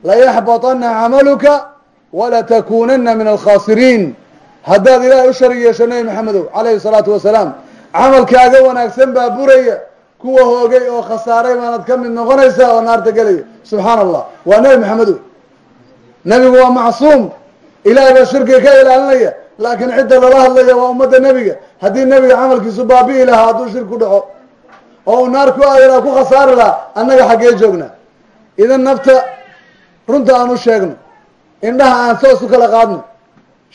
Speaker 1: layaxbaطana camaluka walatakunana min alkhasiriin haddaad ilaahay u sharig yeesho nebi maxamedow calayhi salaatu wasalaam camalkaaga wanaagsan baa buraya kuwa hoogay oo khasaaray baanad ka mid noqonaysaa oo naarta gelaya. Subxaan allah waa nebi maxamedow. Nebigu waa macsuum. Ilahay baa shirkiga ka ilaalinaya. Laakiin cidda lala hadlaya waa ummadda nebiga. Haddii nebiga camalkiisu baabi'i lahaa hadduu shirk ku dhaco oo uu naar ku aadi ku khasaari lahaa annaga xaggee joognaa. Idan nafta runta aan u sheegno indhaha aan soos u kala qaadno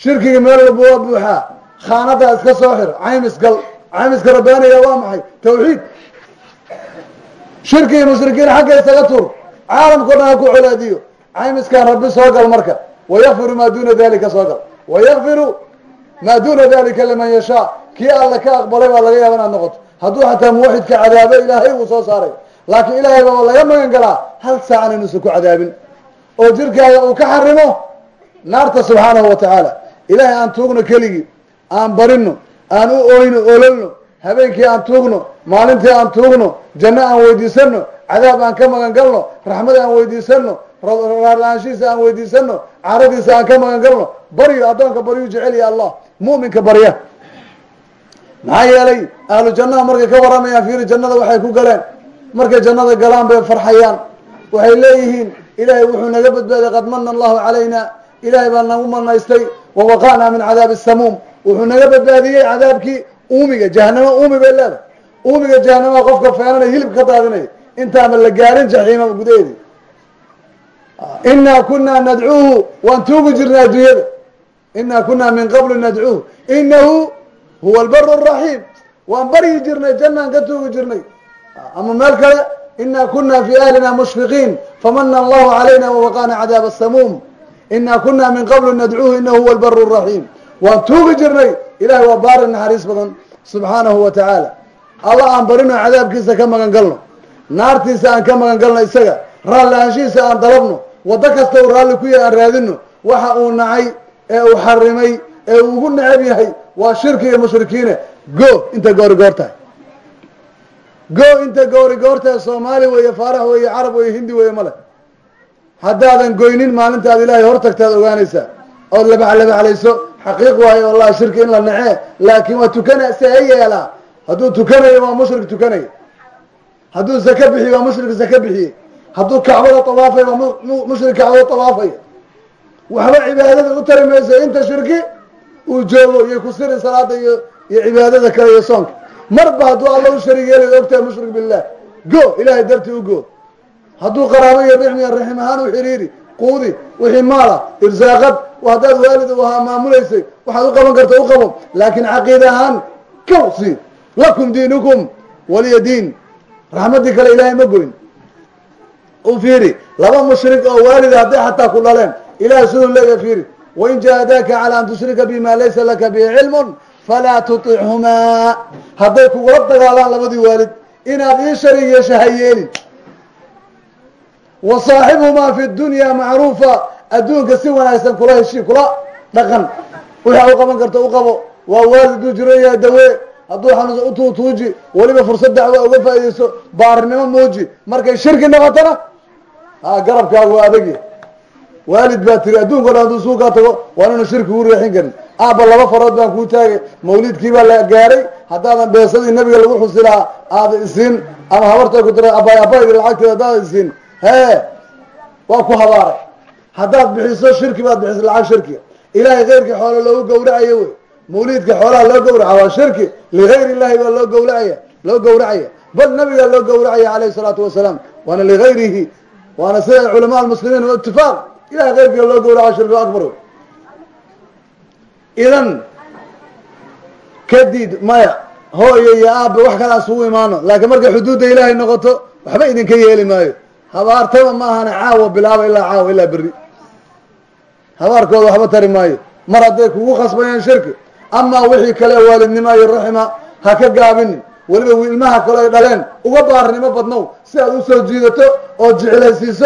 Speaker 1: shirkiga meel walba waa buuxaa khaanadaa iska soo xir caymis gal caymiska rabbaaniga waa maxay? Tawxiid shirki iyo mushrikiin xagga isaga tur caalamkao dhan ha ku colaadiyo caymiskaan rabbi soo gal marka wayakfiru maa duna dalika soo gal. Wayakfiru maa duna dalika liman yashaa kii alla ka aqbalay baa laga yaaba inaad noqoto. Hadduu xataa muwaxidka cadaabo ilaahay uu soo saaray. Laakiin ilaahay baa laga magan galaa hal saacan inuusan ku cadaabin. Oo jirkaaga uu ka xarimo naarta subxaanahu wa tacaala ilaahay aan tuugno keligii aan barino aan u oyno ololno habeenkii aan tuugno maalintii aan tuugno janno aan weydiisano cadaab aan ka magan galno raxmad aan weydiisano raarla-aanshihiisa aan weydiisano caradiisa aan ka magan galno baryo addoonka baryuu jeceliya allah mu'minka barya maxaa yeelay ahlu jannaha markay ka waramayaan fiiri jannada waxay ku galeen. Markay jannada galaan bay farxayaan. Waxay leeyihiin ilaahay wuxuu naga badbaaday qad mana allahu calayna. Ilaahay baa nagu manaystay wawaqa'naa min cadaabi samuum. Wuxuu naga badbaadiyey cadaabkii uumiga jahanamo uumi bay leedahay. Uumiga jahanama qofka feenanay hilib ka daadinaya intaama la gaarin jaxiima gudaheedi inaa kunaa nadcuuhu waan tuugi jirnay adduunyada. Inaa kunaa min qablu nadcuuhu. Inahu huwa albaru raxiim waan baryi jirnay jannaan ka tuugi jirnay. Ama meel kale ina kuna fi ahlina mushfiqiin. Famana allahu calayna wawaqana cadaab asamuum ina kuna min qablu nadcuuhu inahu huwa albaru raxiim waan tuugi jirnay. Ilahay waa baari naxariis badan subxaanahu wa tacaala alla aan barino cadaabkiisa ka magan galno naartiisa aan ka magan galno isaga raalli aanshihiisa aan dalabno waddo kasta uu raalli ku yahay aan raadino waxa uu nacay ee uu xarimay ee uu ugu necab yahay waa shirki iyo mushrikiine. Go inta goori goor tahay go inta goori goor tahay soomaali weeye faarax weeye carab weeye hindi weeye male haddaadan goynin maalinta aad ilaahay hor tagtaad ogaanaysaa. Ood labaxlabaxlayso xaqiiq waayo wallahi shirki in la nacee laakiin waa tukana se a yeelaa. Hadduu tukanayo waa mushrik tukanaya hadduu zaka bixiyo waa mushrik zaka bixiyey hadduu kacbada tawaafay waa mushrik kacbada tawaafaya waxba cibaadada u tari mayso inta shirki uu joogo iyo kusirin salaada iyo iyo cibaadada kale iyo soonka. Marba hadduu alla u sharig yeelayo ogtahay mushrik billah go ilahay dartii u go. Hadduu qaraabo iyo rixm iyo raxim ahaan u xiriiri quudi wixii maala irsaaqad haddaad waalid maamulaysay waxaad u qaban karta u qabo laakiin caqiida ahaan kawsi lakum diinukum waliya diin. Raxmaddii kale ilaahay ma goyn. U fiiri laba mushrik oo waalida hadday xataa ku dhaleen ilahay siduu leeyahay fiiri. Wain jahadaaka calى an tushrika bima laysa laka bihi cilm falaa tuطichumaa hadday kugula dagaalaan labadii waalid inaad ii sharig yeesho ha yeelin wa saaxibuhumaa fi dunya macruufa adduunka si wanaagsan kula heshii kula dhaqan. Wixii u qaban karta u qabo. Waa waaliduu jiran yahay dawee hadduu xanuunsa utuutuuji weliba fursad dacwa uga faaidayso baarinimo muuji markay shirki noqotona ha garabkaagu waa adagi. Waalid baa tiri adduunka o dhan hadduu suukaa tago waa inanu shirki u riixin karin. Aabba laba farood baan kuu taagay. Mawlidkii baa la gaaray. Haddaadan beesadii nabiga lagu xusi lahaa aada isiin ama habarta ku tira abay abaydi lacagteeda haddaada isiin hee waa ku habaaray haddaad bixiso shirki baad bixiso lacag shirkiga ilahay keyrkii xoolo loogu gawracayo wey. Mawlidka xoolaha loo gawraca waa shirki. Ligayr illahi baa loo gawracaya loo gawracaya bal nabigaa loo gawracaya calayhi salaatu wasalaam waana ligayrihi waana sida culamaa almuslimiin wa itifaaq ilahay keyrkiga loo gawraca shirki akbar wey. Idan kadid maya hooyo iyo aabbe wax kale asugu imaano laakiin markay xuduudda ilaahay noqoto waxba idinka yeeli maayo. Habaartaba ma ahana caawa bilaaba ilaa caawa ilaa berri habaarkooda waxba tari maayo. Mar hadday kugu khasbayeen shirki amaa wixii kale waalidnimo iyo raxima ha ka gaabinin. Weliba ilmaha kale ay dhaleen uga baarnimo badnow si aad u soo jiidato oo jeclaysiiso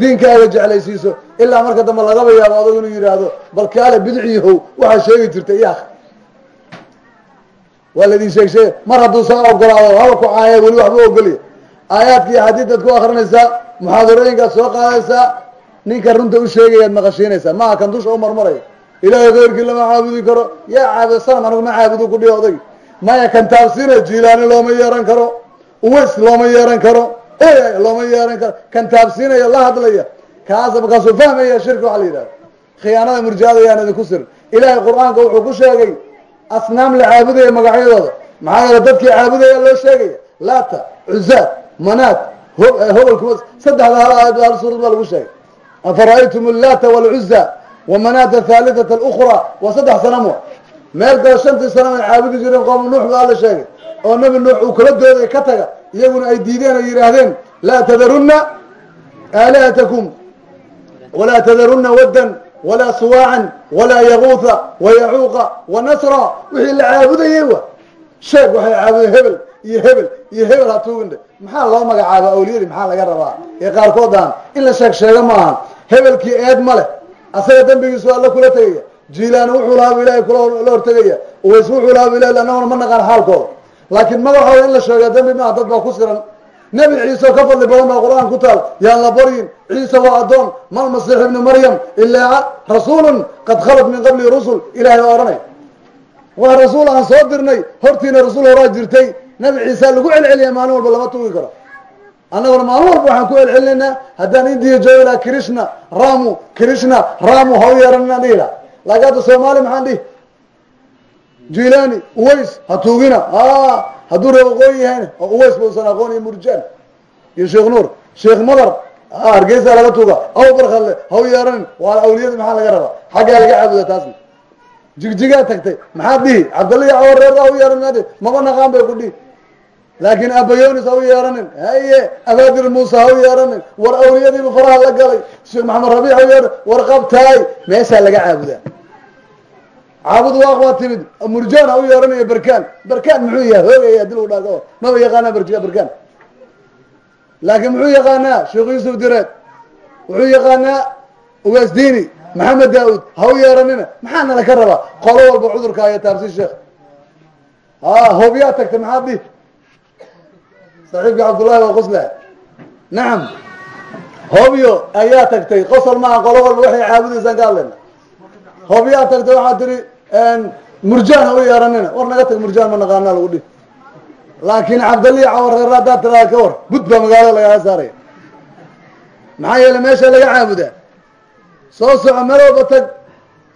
Speaker 1: diinkaaga jeclaysiiso ilaa marka dambe lagaba yaabo adag inuu yidhaahdo bal kaale bidiciyahow waxaa sheegi jirta iyaak waa laidin sheeg mar hadduu saa ogolaado haba ku caaya weli waxba ogolya aayaadka iyo xadiidaad ku akrinaysaa muxaadarooyinkaad soo qaadaysaa ninka runta u sheegayaad maqashiinaysaa maaha kan dusha u marmaraya ilaahay keyrkii lama caabudi karo. Yaa caabud sanam anigu ma caabudu ku dhihi odag maya kan taabsiina jiilaani looma yeeran karo. Uways looma yeeran karo. Looma yeeran karo. Kan taabsiinaya la hadlaya. Kaas markaasuu fahmaya shirki waxa la yidhahda. Khiyaanada murjiada yaan idinku sirin ilaahay qur'aanka wuxuu ku sheegay asnaam la caabudaya magacyadooda. Maxaa yeele dadkii caabudaya loo sheegaya laata cuzaad manaat hobolkuma saddexda hal aayad hal suurad baa lagu sheegay afara'aytum allata walcuza wamanaata thalithata alukra waa saddex sanamo meel kale shantii sanam ay caabudi jireen qoom nuux baa la sheegay oo nabi nuux uu kala dooday ka taga iyaguna ay diideen ay yidhaahdeen laa tadarunna aalihatakum walaa tadarunna waddan walaa suwaacan walaa yaguuha wayacuuqa wanasra wixii la caabudayey wa sheeg waxay caabudeen hebel iyo hebel iyo hebel ha tuugindhe maxaa loo magacaaba awliyadii? Maxaa laga rabaa? Ee qaarkood aan in la sheeg sheego ma ahan hebelkii eed ma leh. Asaga dembigiisu alla kula tegaya. Jiilaani wuxuu lahaaba ilahay kula hortegaya. Uways wuxuu lahaaba ilahi annaguna ma naqaan xaalkooda. Laakiin magacooda in la sheegaa dembi maaha dad baa ku siran. Nebi ciise ka fadli badan baa qur'aan ku taal. Yaan la baryin ciise waa addoon. Mal masiix ibni maryam ilaa rasuulun qad khalat min qabli rusul. Ilahay baa odhanay. Waa rasuul aan soo dirnay. Hortiina rasuul horaa jirtay nebi ciisa lagu celceliya maalin walba lama tugi karo. Annaguna maalin walba waxaan ku celcelinaynaa haddaan indiya joogi laha krishna ramu krishna ramu ha u yeeran inaan dhihi laha laakiin hadda soomaali maxaan dhihi? Jilani uways ha tuugina. Hadduu reeb aqoon yahayna oo uways bausan aqoon iyo murjaan. Iyo sheekh nuur sheekh madar hargeysa laga tuuga. Aw barkadle ha u yeeranin waa awliyada maxaa laga rabaa? Xaggaa laga caabuda taasna jigjigaa tagtay maxaad dhihi? Cabdallah awareer ha u yeeran maba naqaan bay ku dhihi laakiin abayonis ha u yeeranin. Haye abaadir muuse ha u yeeranin. War awliyadiiba faraha la galay. Sheekh maxamed rabiic ha u yeeran war qabtaay. Meeshaa laga caabudaa caabud waaq baa timid. Murjaan ha u yeeranayo berkan berkan muxuu yahay? Hoogaya dil u dhaago maba yaqaanaa ber berkan laakiin muxuu yaqaanaa sheekh yuusuf direed? Wuxuu yaqaanaa ugaasdiini maxamed daa-uud ha u yeeranina? Maxaa nala ka rabaa? Qolo walba cudurka haya taabsi sheekh ha hoobyaa tagtay maxaad dhihi saaxiibka cabdullahi waa qosla nacam hoobyo ayaa tagtay. Qosol maaha qolo walba waxay caabudaysaan ka hadlayna hoobyaa tagtay waxaa tiri murjaan u yeeranina. War naga tag murjaan ma naqaanaa lagu dhihi laakiin cabdalli cawareer haddaad tiraada ka war. Bud baa magaalada lagaga saaraya maxaa yeelay meesha laga caabudaa soo soco meel walba tag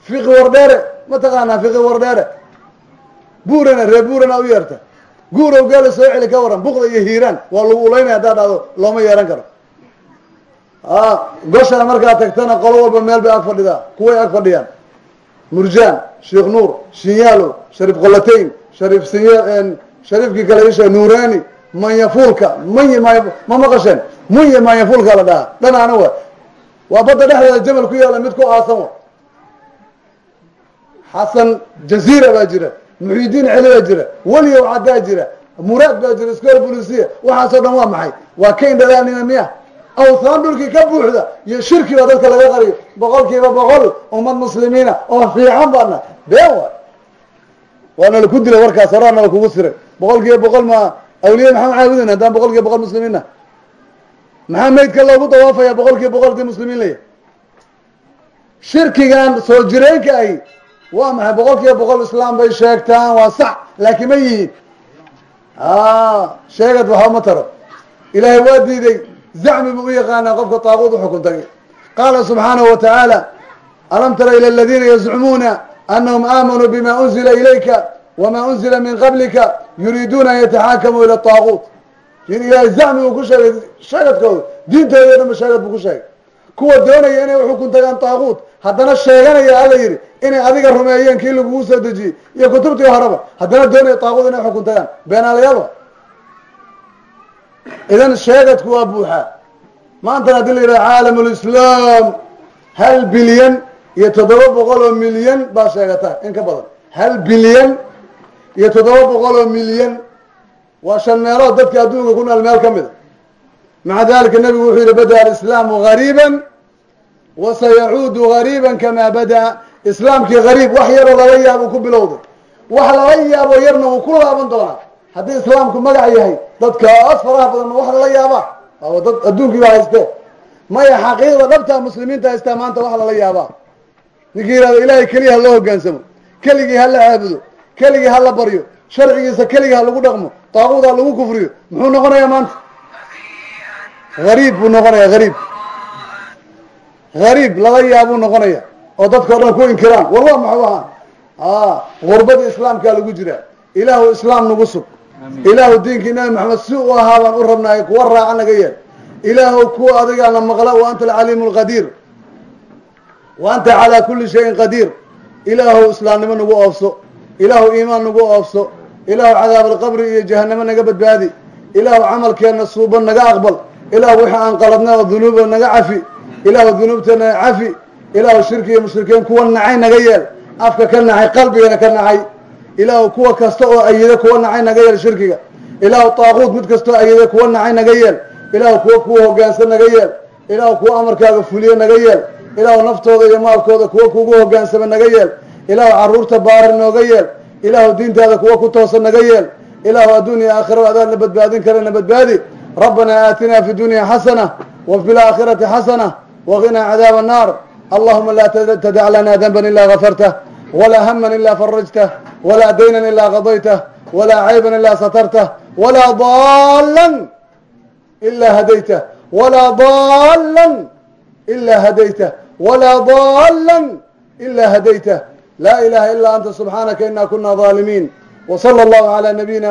Speaker 1: fiqi wardheere ma taqaanaa fiqi wardheere buurana ree buurana u yeerta guurow gaala soo celi ka waran bukda iyo hiiraan waa lagu ulaynaya haddaad dhahdo looma yeeran karo. A goshana markaad tagtana qolo walba meel bay ag fadhidaa kuway ag fadhiyaan. Murjaan sheekh nuur shinyaalo shariif qolateyn shariif sinya shariifkii kale isha nuurani manyafuulka many ma maqasheen munya manyafuulka la dhahaa dhanaana wa waa badda dhexdeeda jamal ku yaalla mid ku aasan wa xasan jaziira baa jira muxidiin celi baa jira weliyow caddaa jira muraad baa jira iskool bolisiya waxaasoo dhan waa maxay? Waa kayn dhalaanima miya? Awthaan dhulkii ka buuxda iyo shirki baa dadka laga qariyo boqol kiiba boqol ummad muslimiina oo fiican baana been waay waana laku dilay warkaas horaana la kugu siray. Boqol kiiba boqol ma awliya maxaa caabudin haddaan boqol kiiba boqol muslimiinna. Maxaa maydka loogu dawaafaya boqol kiiba boqol dii muslimiin laya shirkigan soo jireenka ahi waa maxay boqol kiiba boqol islaam bay sheegtaan waa sax laakiin ma yihiin. Sheegad waxba ma taro. Ilaahay waa diiday zacmi buu u yaqaanaa qofka taaquud uxukuntay qaala subxaanahu wa tacaala alam tara ila aladiina yazcumuuna anahum aamanuu bima unzila ilayka wama unzila min qablika yuriiduuna an yataxaakamuu ila taaquut ilaahay zacmi uu ku sheegay sheegadkooda diintooda o dhan ba sheegad buu ku sheegay kuwa doonaya inay uxukun tagaan taaquut. Haddana sheeganaya alla yidhi inay adiga rumeeyeen kii lagugu soo dejiyey. Iyo kutubtii horeba haddana doonaya taaquut inay xukun tagaan. Beenaalayaba idan sheegadku waa buuxaa maantana haddii la yidhaha caalam lislaam hal bilyan iyo toddoba boqol oo milyan baa sheegata. In ka badan. Hal bilyan iyo toddoba boqol oo milyan. Waa shan meelood dadka adduunka ku nool meel ka mida maca dalika nebigu wuxuu yihi bada alislaamu gariiba wa sayacuudu gariiba kamaa bada-a. Islaamkii gariib wax yaroo lala yaabo ku bilowday wax lala yaabo yarna wuu ku laaban doonaa. Haddii islaamku magac yahay dadkaas faraha badan wax lala yaabaa. Waa dad adduunkiiba haystee maya xaqiiqda dhabtaa muslimiinta haystaa maanta wax lala yaabaa. Ninkii yihahdo ilahay keliya ha loo hogaansamo. Keligii ha la caabudo keligii ha la baryo. Sharcigiisa keligii ha lagu dhaqmo. Taaquud ha lagu kufriyo. Muxuu noqonayaa maanta gariib buu noqonaya gariib. Gariib lala yaabuu noqonaya oo dadkao dhan ku inkiraan. War waa maxuu ahaa gurbadii islaamkaa lagu jiraa. Ilaahu islaam nagu sug. Ilaahu diinkii nabi maxamed si u ahaa baan u rabnaay kuwa raaca naga yeel ilaahu kuwa adigaana maqla wa anta alcaliimu alqadiir wa anta calaa kuli shayin qadiir. Ilaahu islaamnimo nagu oofso. Ilaahu iimaan nagu oofso. Ilaahu cadaab alqabri iyo jahanamo naga badbaadi. Ilaahu camalkeenna suuban naga aqbal ilaahu wixii aan qaladnay oo dunuuba naga cafi. Ilaahu dunuubteena cafi. Ilaahu shirki iyo mushrikiin kuwa nacay naga yeel. Afka ka nacay qalbigana ka nacay. Ilaahu kuwa kasta oo ayida kuwa nacay naga yeel shirkiga. Ilaahu taaquud mid kastoo ayida kuwa nacay naga yeel. Ilaahu kuwa kuwa hogaansan naga yeel. Ilaahu kuwa amarkaaga fuliye naga yeel. Ilaahu naftooda iyo maalkooda kuwa kugu hogaansama naga yeel. Ilaahu carruurta baari nooga yeel. Ilaahu diintaada kuwa ku toosan naga yeel. Ilaahu adduuniya aakhiraba adaan na badbaadin karana badbaadi rabbanaa aatinaa fi dunya xasana wa fi laakhirati xasana waqinaa cadaaba annaar allahuma laa tadac lana danban ilaa gafartah walaa haman ilaa farajtah walaa daynan ilaa qadaytah walaa cayban ilaa satartah walaa daalan ilaa hadaytah walaa daalan ilaa hadaytah walaa daalan ilaa hadaytah laa ilaha ilaa anta subxaanaka ina kuna ظaalimiin wslى اllahu عalى nabiyina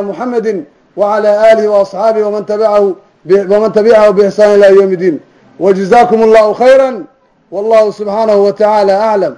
Speaker 1: muxamedi wعalى alihi وaصxaabihi wman tabicahu wman tabicahu bإxsaan ilى ywm اdin wجزakum اllahu khayra wallahu subxaanahu wa taعalى aclam